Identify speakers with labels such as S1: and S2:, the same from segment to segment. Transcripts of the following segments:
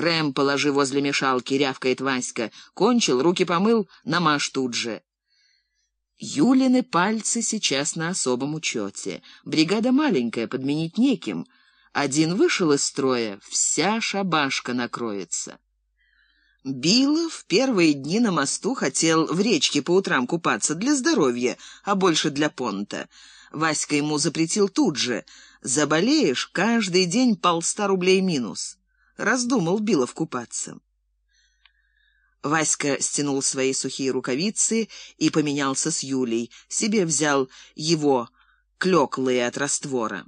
S1: крем положи возле мешалки, рявкает Васька. Кончил, руки помыл, намажь тут же. Юлины пальцы сейчас на особом учете. Бригада маленькая, подменить неким. Один вышел из строя, вся шабашка накроется. Билов первые дни на мосту хотел в речке по утрам купаться для здоровья, а больше для понта. Васька ему запретил тут же. Заболеешь, каждый день полста рублей минус. Раздумал Билов купаться. Васька стянул свои сухие рукавицы и поменялся с Юлей. Себе взял его клёклые от раствора.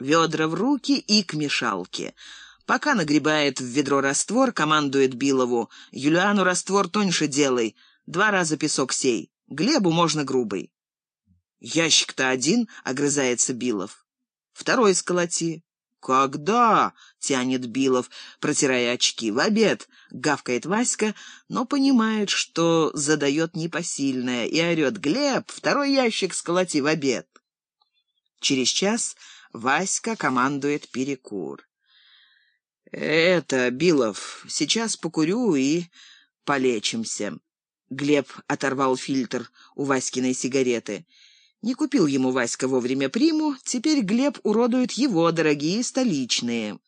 S1: Ведра в руки и к мешалке. Пока нагребает в ведро раствор, командует Билову. «Юлиану раствор тоньше делай. Два раза песок сей. Глебу можно грубый». «Ящик-то один», — огрызается Билов. «Второй сколоти». «Когда?» — тянет Билов, протирая очки. «В обед!» — гавкает Васька, но понимает, что задает непосильное, и орет «Глеб, второй ящик сколоти в обед!» Через час Васька командует перекур. «Это, Билов, сейчас покурю и полечимся». Глеб оторвал фильтр у Васькиной сигареты. Не купил ему Васька вовремя приму, теперь Глеб уродует его, дорогие столичные.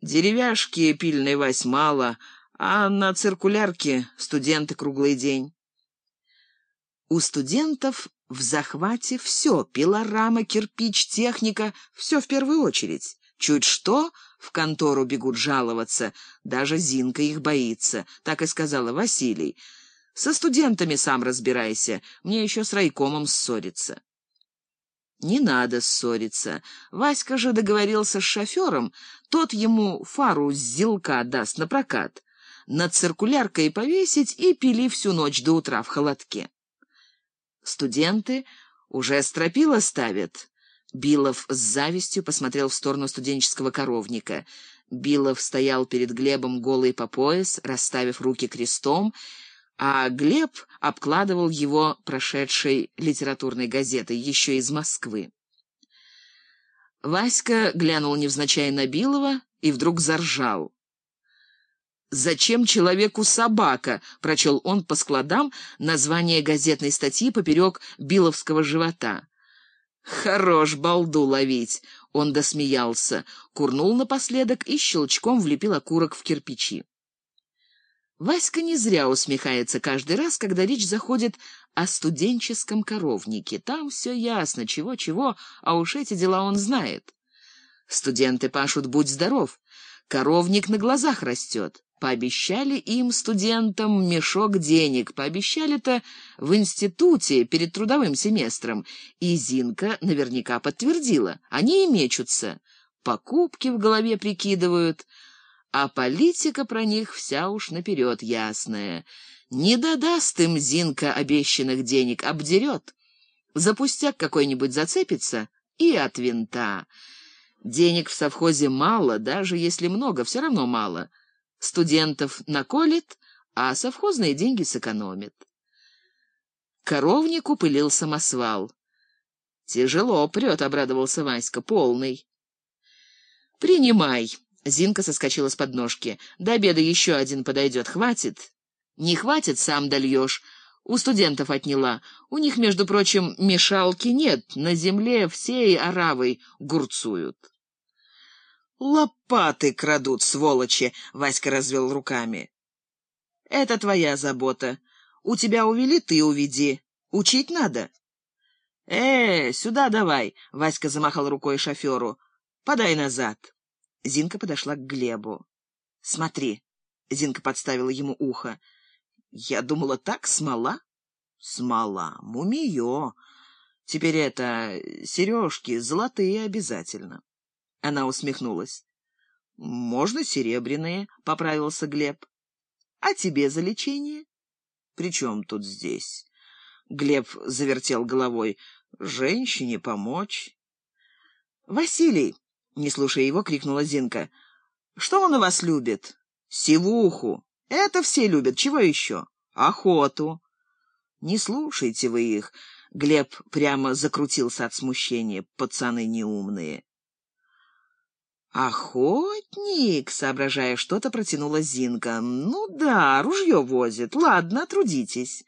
S1: Деревяшки пильной Вась мало, а на циркулярке студенты круглый день. У студентов в захвате все — пилорама, кирпич, техника — все в первую очередь. Чуть что, в контору бегут жаловаться. Даже Зинка их боится, так и сказала Василий. Со студентами сам разбирайся, мне еще с райкомом ссориться. Не надо ссориться. Васька же договорился с шофером, тот ему фару с зилка даст на прокат. Над циркуляркой повесить и пили всю ночь до утра в холодке. Студенты уже стропила ставят. Билов с завистью посмотрел в сторону студенческого коровника. Билов стоял перед Глебом голый по пояс, расставив руки крестом, а Глеб обкладывал его прошедшей литературной газетой, еще из Москвы. Васька глянул невзначай на Билова и вдруг заржал. «Зачем человеку собака?» — прочел он по складам название газетной статьи поперек Биловского живота. «Хорош балду ловить!» — он досмеялся, курнул напоследок и щелчком влепил окурок в кирпичи. Васька не зря усмехается каждый раз, когда речь заходит о студенческом коровнике. Там все ясно, чего-чего, а уж эти дела он знает. Студенты пашут «Будь здоров», коровник на глазах растет. Пообещали им, студентам, мешок денег. Пообещали-то в институте перед трудовым семестром. И Зинка наверняка подтвердила. Они и мечутся. Покупки в голове прикидывают. А политика про них вся уж наперед ясная. Не додаст им Зинка обещанных денег, обдерет. За пустяк какой-нибудь зацепится и от винта. Денег в совхозе мало, даже если много, все равно мало студентов наколет, а совхозные деньги сэкономит. Коровнику пылил самосвал. «Тяжело прет», — обрадовался Васька, — «полный». «Принимай», — Зинка соскочила с подножки. «До обеда еще один подойдет. Хватит?» «Не хватит, сам дольешь. У студентов отняла. У них, между прочим, мешалки нет. На земле всей оравой гурцуют». «Лопаты крадут, сволочи!» — Васька развел руками. «Это твоя забота. У тебя увели, ты уведи. Учить надо». «Э, сюда давай!» — Васька замахал рукой шоферу. «Подай назад». Зинка подошла к Глебу. «Смотри», — Зинка подставила ему ухо. «Я думала, так, смола?» «Смола, мумиё. Теперь это, сережки золотые обязательно». Она усмехнулась. «Можно серебряные», — поправился Глеб. «А тебе за лечение?» «При чем тут здесь?» Глеб завертел головой. «Женщине помочь?» «Василий!» — не слушая его, крикнула Зинка. «Что он у вас любит?» «Сивуху. Это все любят. Чего еще?» «Охоту». «Не слушайте вы их». Глеб прямо закрутился от смущения. «Пацаны неумные». «Охотник», — соображая что-то, протянула Зинка. «Ну да, ружье возит. Ладно, трудитесь».